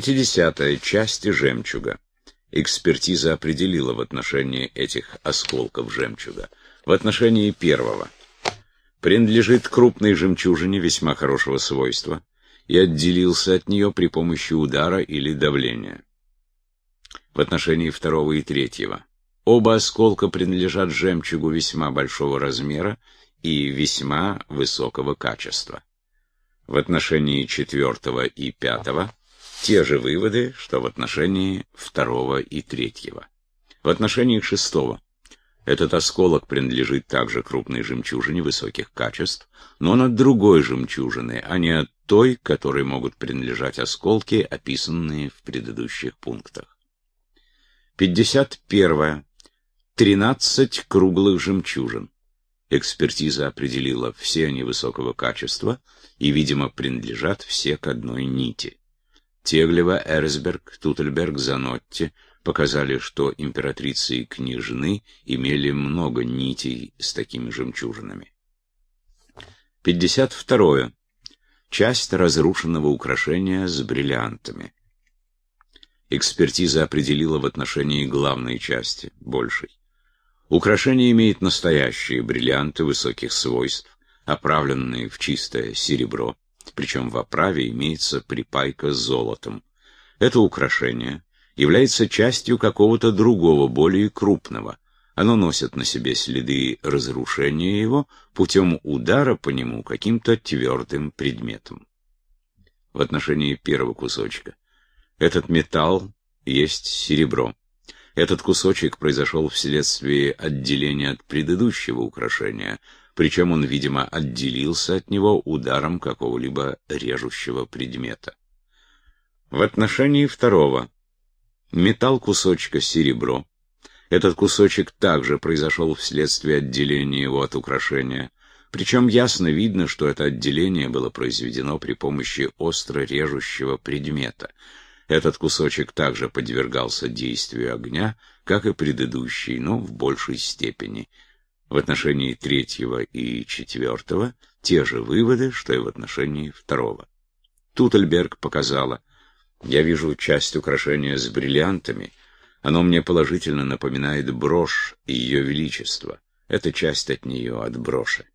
50. Части жемчуга. Экспертиза определила в отношении этих осколков жемчуга. В отношении первого. Принадлежит крупной жемчужине весьма хорошего свойства и отделился от нее при помощи удара или давления. В отношении второго и третьего. Оба осколка принадлежат жемчугу весьма большого размера и весьма высокого качества. В отношении четвертого и пятого те же выводы, что в отношении второго и третьего. В отношении шестого. Этот осколок принадлежит также крупной жемчужине высоких качеств, но он от другой жемчужины, а не от той, которой могут принадлежать осколки, описанные в предыдущих пунктах. 51. 13 круглых жемчужин. Экспертиза определила, все они высокого качества и, видимо, принадлежат все к одной нити. Теглева, Эрсберг, Тутельберг, Занотти показали, что императрицы и княжны имели много нитей с такими жемчужинами. 52. Часть разрушенного украшения с бриллиантами. Экспертиза определила в отношении главной части, большей. Украшение имеет настоящие бриллианты высоких свойств, оправленные в чистое серебро причем в оправе имеется припайка с золотом. Это украшение является частью какого-то другого, более крупного. Оно носит на себе следы разрушения его путем удара по нему каким-то твердым предметом. В отношении первого кусочка. Этот металл есть серебро. Этот кусочек произошел вследствие отделения от предыдущего украшения, причем он, видимо, отделился от него ударом какого-либо режущего предмета. В отношении второго. Металл кусочка серебро. Этот кусочек также произошел вследствие отделения его от украшения, причем ясно видно, что это отделение было произведено при помощи остро режущего предмета. Этот кусочек также подвергался действию огня, как и предыдущий, но в большей степени – в отношении третьего и четвертого те же выводы, что и в отношении второго. Тутельберг показала, я вижу часть украшения с бриллиантами, оно мне положительно напоминает брошь и ее величество. Это часть от нее, от броши.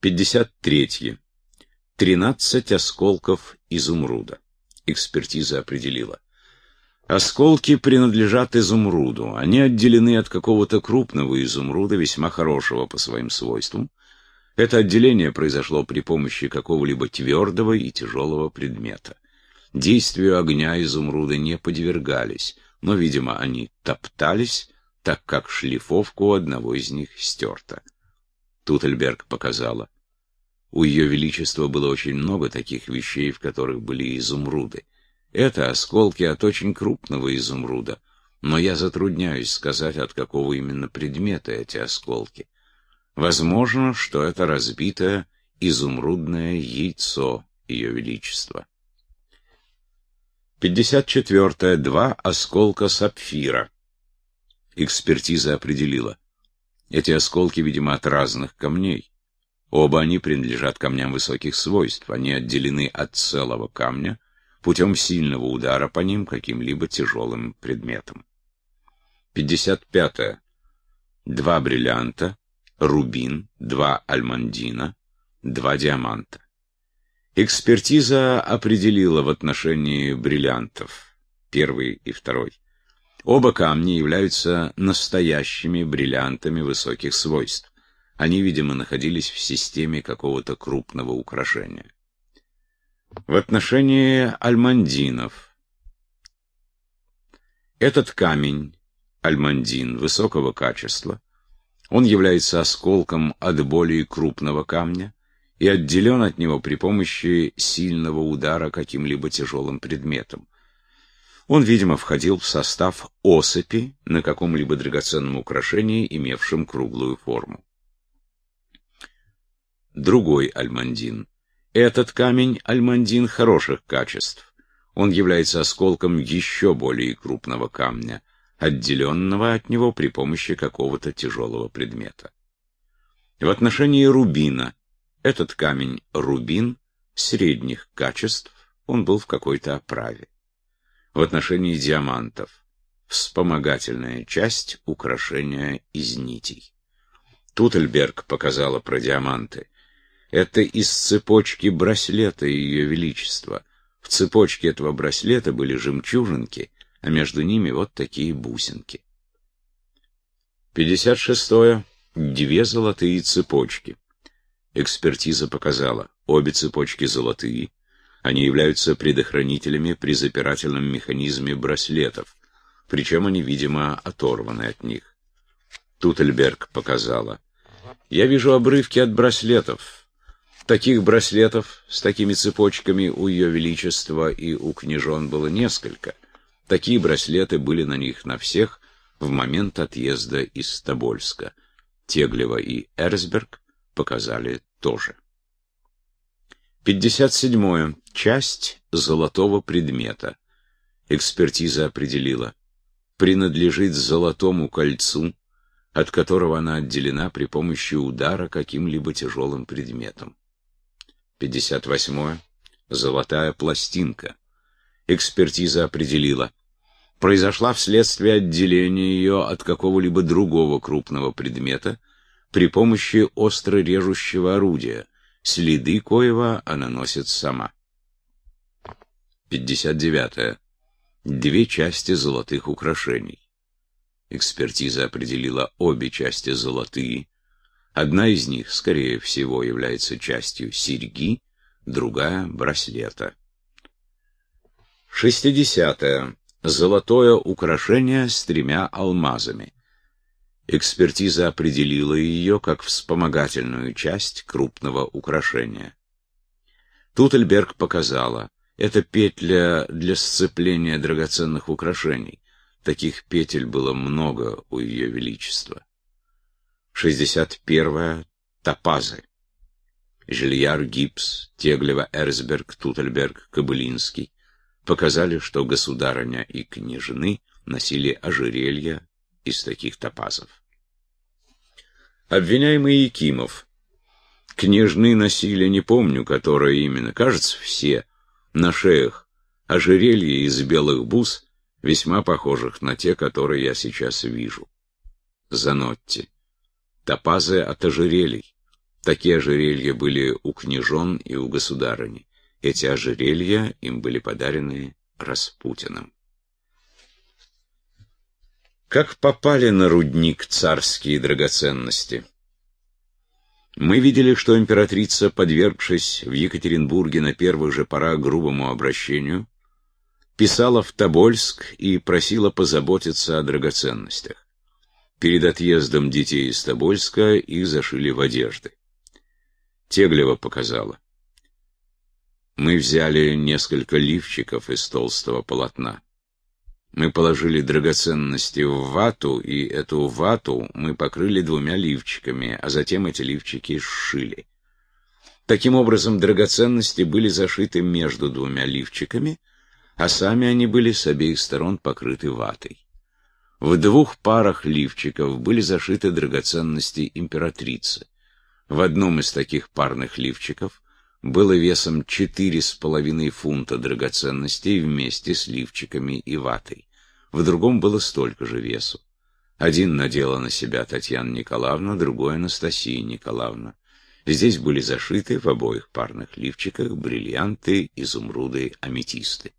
53. 13 осколков изумруда. Экспертиза определила. Осколки принадлежат изумруду. Они отделены от какого-то крупного изумруда, весьма хорошего по своим свойствам. Это отделение произошло при помощи какого-либо твердого и тяжелого предмета. Действию огня изумруда не подвергались, но, видимо, они топтались, так как шлифовка у одного из них стерта. Тутельберг показала. У Ее Величества было очень много таких вещей, в которых были изумруды. Это осколки от очень крупного изумруда, но я затрудняюсь сказать, от какого именно предмета эти осколки. Возможно, что это разбитое изумрудное яйцо Ее Величества. 54. Два осколка сапфира. Экспертиза определила. Эти осколки, видимо, от разных камней. Оба они принадлежат камням высоких свойств. Они отделены от целого камня, путем сильного удара по ним каким-либо тяжелым предметом. 55. -е. Два бриллианта, рубин, два альмандина, два диаманта. Экспертиза определила в отношении бриллиантов, первый и второй. Оба камни являются настоящими бриллиантами высоких свойств. Они, видимо, находились в системе какого-то крупного украшения. В отношении альмандинов. Этот камень, альмандин, высокого качества, он является осколком от более крупного камня и отделен от него при помощи сильного удара каким-либо тяжелым предметом. Он, видимо, входил в состав осыпи на каком-либо драгоценном украшении, имевшем круглую форму. Другой альмандин — этот камень альмандин хороших качеств. Он является осколком еще более крупного камня, отделенного от него при помощи какого-то тяжелого предмета. В отношении рубина этот камень рубин средних качеств, он был в какой-то оправе. В отношении диамантов вспомогательная часть украшения из нитей. Тутельберг показала про диаманты. Это из цепочки браслета Ее Величества. В цепочке этого браслета были жемчужинки, а между ними вот такие бусинки. 56. -е. Две золотые цепочки. Экспертиза показала, обе цепочки золотые. Они являются предохранителями при запирательном механизме браслетов, причем они, видимо, оторваны от них. Тутельберг показала. Я вижу обрывки от браслетов. Таких браслетов с такими цепочками у Ее Величества и у княжон было несколько. Такие браслеты были на них на всех в момент отъезда из Тобольска. Теглева и Эрсберг показали тоже. 57. Часть золотого предмета. Экспертиза определила. Принадлежит золотому кольцу, от которого она отделена при помощи удара каким-либо тяжелым предметом. 58. Золотая пластинка. Экспертиза определила. Произошла вследствие отделения ее от какого-либо другого крупного предмета при помощи остро режущего орудия, следы коего она носит сама. 59. Две части золотых украшений. Экспертиза определила обе части золотые. Одна из них, скорее всего, является частью серьги, другая — браслета. 60. Золотое украшение с тремя алмазами. Экспертиза определила ее как вспомогательную часть крупного украшения. Тутельберг показала, это петля для сцепления драгоценных украшений. Таких петель было много у Ее Величества. 61. Топазы. Жильяр Гипс, Теглева, Эрсберг, Тутельберг, Кобылинский показали, что государыня и княжны носили ожерелья из таких топазов. Обвиняемый Якимов. Княжны носили, не помню, которое именно, кажется, все, на шеях, ожерелья из белых бус, весьма похожих на те, которые я сейчас вижу. Занотти. Топазы от ожерелий. Такие ожерелья были у княжон и у государыни. Эти ожерелья им были подарены Распутиным. Как попали на рудник царские драгоценности? Мы видели, что императрица, подвергшись в Екатеринбурге на первых же порах грубому обращению, писала в Тобольск и просила позаботиться о драгоценностях. Перед отъездом детей из Тобольска их зашили в одежды. Теглева показала. Мы взяли несколько лифчиков из толстого полотна. Мы положили драгоценности в вату, и эту вату мы покрыли двумя лифчиками, а затем эти лифчики сшили. Таким образом, драгоценности были зашиты между двумя лифчиками, а сами они были с обеих сторон покрыты ватой. В двух парах лифчиков были зашиты драгоценности императрицы. В одном из таких парных лифчиков было весом четыре с половиной фунта драгоценностей вместе с лифчиками и ватой. В другом было столько же весу. Один надела на себя Татьяна Николаевна, другой Анастасия Николаевна. Здесь были зашиты в обоих парных лифчиках бриллианты, изумруды, аметисты.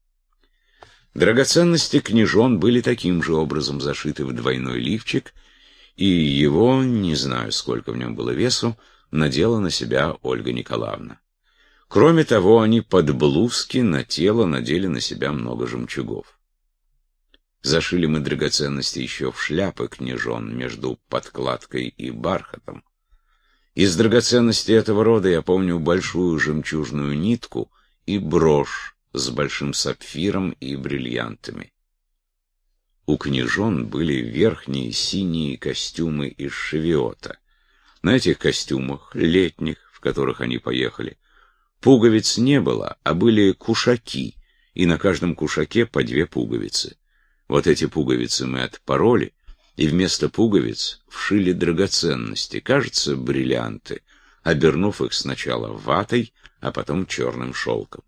Драгоценности княжон были таким же образом зашиты в двойной лифчик, и его, не знаю, сколько в нем было весу, надела на себя Ольга Николаевна. Кроме того, они под блузки на тело надели на себя много жемчугов. Зашили мы драгоценности еще в шляпы княжон между подкладкой и бархатом. Из драгоценностей этого рода я помню большую жемчужную нитку и брошь с большим сапфиром и бриллиантами. У княжон были верхние синие костюмы из шевиота. На этих костюмах, летних, в которых они поехали, пуговиц не было, а были кушаки, и на каждом кушаке по две пуговицы. Вот эти пуговицы мы отпороли, и вместо пуговиц вшили драгоценности, кажется, бриллианты, обернув их сначала ватой, а потом черным шелком.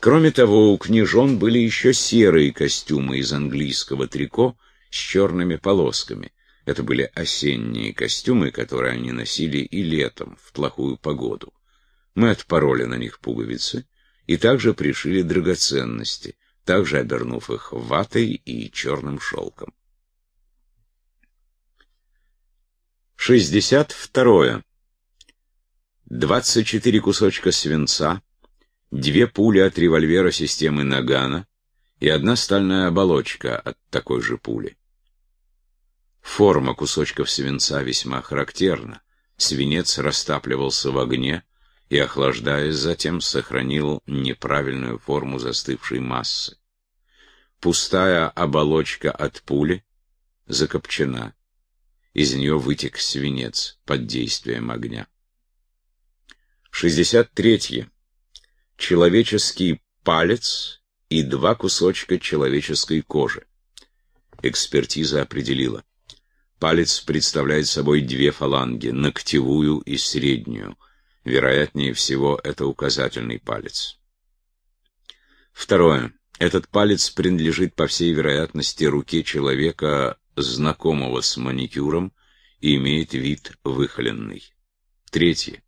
Кроме того, у княжон были еще серые костюмы из английского трико с черными полосками. Это были осенние костюмы, которые они носили и летом, в плохую погоду. Мы отпороли на них пуговицы и также пришили драгоценности, также обернув их ватой и черным шелком. 62. 24 кусочка свинца, две пули от револьвера системы Нагана и одна стальная оболочка от такой же пули. Форма кусочков свинца весьма характерна. Свинец растапливался в огне и, охлаждаясь, затем сохранил неправильную форму застывшей массы. Пустая оболочка от пули закопчена. Из нее вытек свинец под действием огня. 63. Человеческий палец и два кусочка человеческой кожи. Экспертиза определила. Палец представляет собой две фаланги, ногтевую и среднюю. Вероятнее всего, это указательный палец. Второе. Этот палец принадлежит, по всей вероятности, руке человека, знакомого с маникюром, и имеет вид выхоленный. Третье.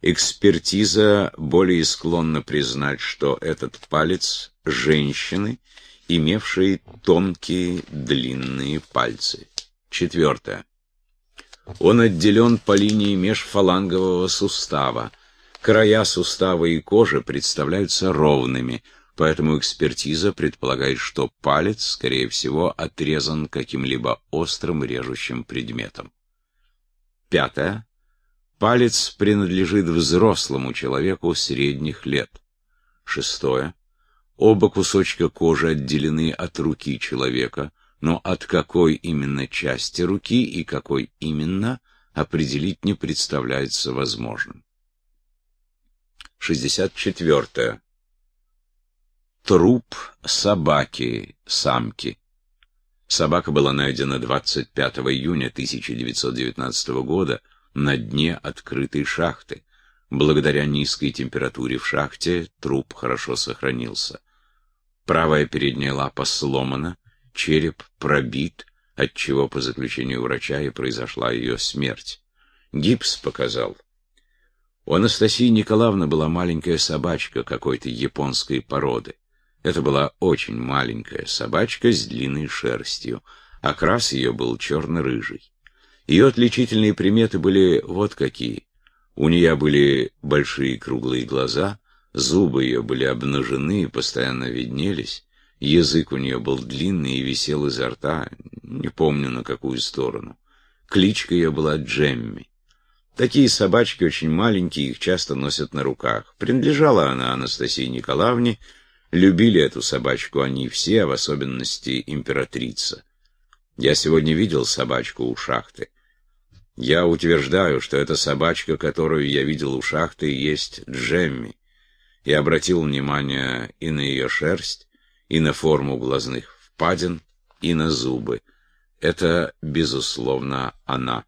Экспертиза более склонна признать, что этот палец – женщины, имевшие тонкие длинные пальцы. Четвертое. Он отделен по линии межфалангового сустава. Края сустава и кожи представляются ровными, поэтому экспертиза предполагает, что палец, скорее всего, отрезан каким-либо острым режущим предметом. Пятое. Палец принадлежит взрослому человеку средних лет. Шестое. Оба кусочка кожи отделены от руки человека, но от какой именно части руки и какой именно определить не представляется возможным. 64. Труп собаки, самки. Собака была найдена 25 июня 1919 года на дне открытой шахты. Благодаря низкой температуре в шахте труп хорошо сохранился. Правая передняя лапа сломана, череп пробит, отчего, по заключению врача, и произошла ее смерть. Гипс показал. У Анастасии Николаевны была маленькая собачка какой-то японской породы. Это была очень маленькая собачка с длинной шерстью. Окрас ее был черно-рыжий. Ее отличительные приметы были вот какие. У нее были большие круглые глаза, зубы ее были обнажены и постоянно виднелись, язык у нее был длинный и висел изо рта, не помню на какую сторону. Кличка ее была Джемми. Такие собачки очень маленькие, их часто носят на руках. Принадлежала она Анастасии Николаевне, любили эту собачку они все, а в особенности императрица. Я сегодня видел собачку у шахты. Я утверждаю, что эта собачка, которую я видел у шахты, есть Джемми. И обратил внимание и на ее шерсть, и на форму глазных впадин, и на зубы. Это, безусловно, она.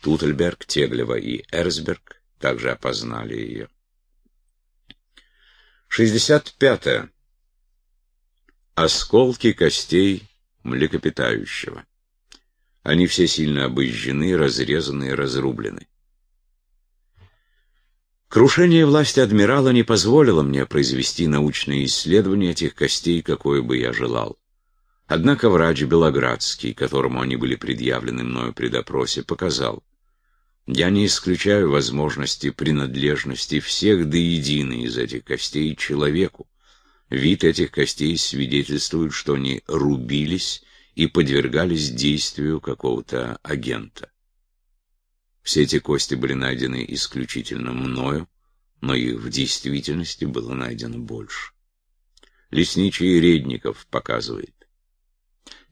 Тутельберг, Теглева и Эрсберг также опознали ее. 65. -е. Осколки костей млекопитающего. Они все сильно обожжены, разрезаны и разрублены. Крушение власти адмирала не позволило мне произвести научные исследования этих костей, какое бы я желал. Однако врач Белоградский, которому они были предъявлены мною при допросе, показал, я не исключаю возможности принадлежности всех до единой из этих костей человеку. Вид этих костей свидетельствует, что они рубились и подвергались действию какого-то агента. Все эти кости были найдены исключительно мною, но их в действительности было найдено больше. Лесничий Редников показывает.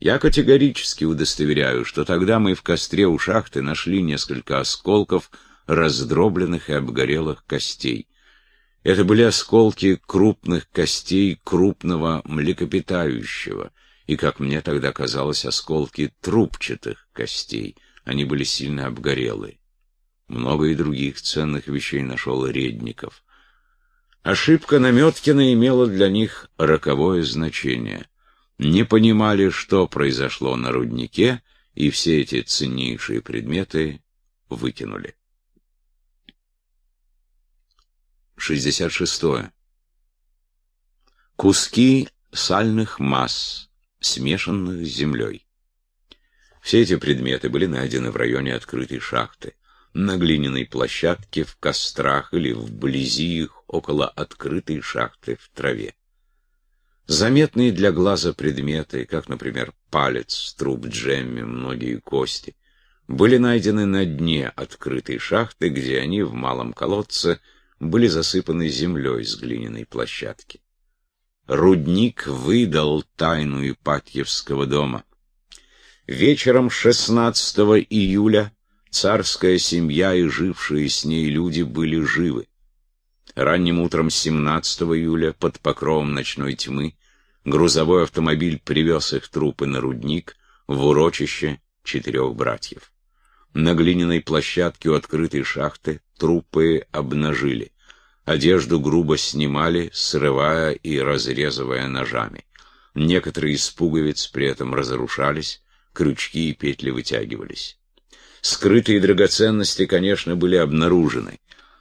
Я категорически удостоверяю, что тогда мы в костре у шахты нашли несколько осколков раздробленных и обгорелых костей. Это были осколки крупных костей крупного млекопитающего, и, как мне тогда казалось, осколки трубчатых костей. Они были сильно обгорелые. Много и других ценных вещей нашел Редников. Ошибка Наметкина имела для них роковое значение. Не понимали, что произошло на руднике, и все эти ценнейшие предметы выкинули. 66. Куски сальных масс, смешанных с землей. Все эти предметы были найдены в районе открытой шахты, на глиняной площадке, в кострах или вблизи их, около открытой шахты в траве. Заметные для глаза предметы, как, например, палец, труп Джемми, многие кости, были найдены на дне открытой шахты, где они в малом колодце были засыпаны землей с глиняной площадки. Рудник выдал тайну Ипатьевского дома. Вечером 16 июля царская семья и жившие с ней люди были живы. Ранним утром 17 июля под покровом ночной тьмы грузовой автомобиль привез их трупы на рудник в урочище четырех братьев. На глиняной площадке у открытой шахты трупы обнажили. Одежду грубо снимали, срывая и разрезывая ножами. Некоторые из пуговиц при этом разрушались, крючки и петли вытягивались. Скрытые драгоценности, конечно, были обнаружены.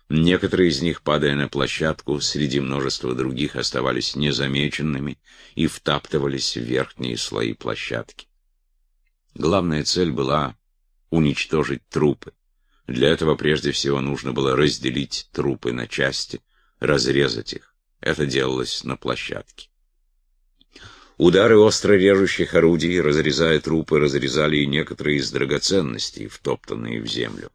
Некоторые из них, падая на площадку, среди множества других оставались незамеченными и втаптывались в верхние слои площадки. Главная цель была уничтожить трупы. Для этого прежде всего нужно было разделить трупы на части, разрезать их. Это делалось на площадке. Удары остро режущих орудий, разрезая трупы, разрезали и некоторые из драгоценностей, втоптанные в землю.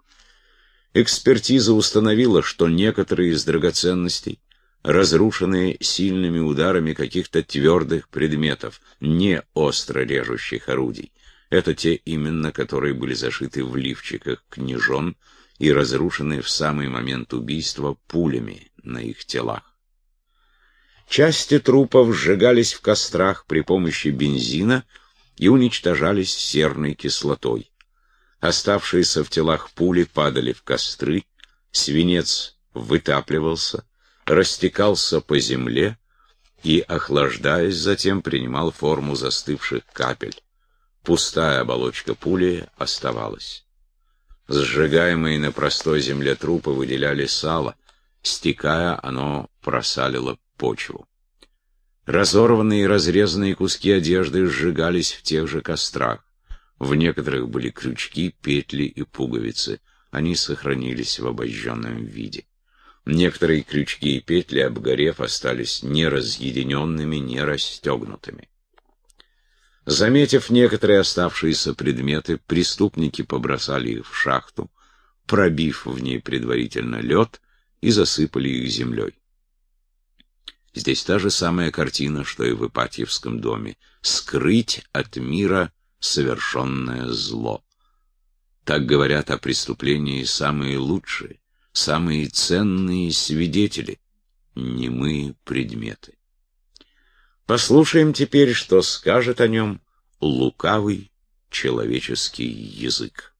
Экспертиза установила, что некоторые из драгоценностей разрушены сильными ударами каких-то твердых предметов, не остро режущих орудий. Это те именно, которые были зашиты в лифчиках княжон и разрушены в самый момент убийства пулями на их телах. Части трупов сжигались в кострах при помощи бензина и уничтожались серной кислотой. Оставшиеся в телах пули падали в костры, свинец вытапливался, растекался по земле и, охлаждаясь, затем принимал форму застывших капель. Пустая оболочка пули оставалась. Сжигаемые на простой земле трупы выделяли сало, стекая, оно просалило почву. Разорванные и разрезанные куски одежды сжигались в тех же кострах. В некоторых были крючки, петли и пуговицы. Они сохранились в обожженном виде. Некоторые крючки и петли, обгорев, остались не разъединенными, не расстегнутыми. Заметив некоторые оставшиеся предметы, преступники побросали их в шахту, пробив в ней предварительно лед и засыпали их землей. Здесь та же самая картина, что и в Ипатьевском доме. Скрыть от мира совершенное зло. Так говорят о преступлении самые лучшие, самые ценные свидетели, немые предметы. Послушаем теперь, что скажет о нем лукавый человеческий язык.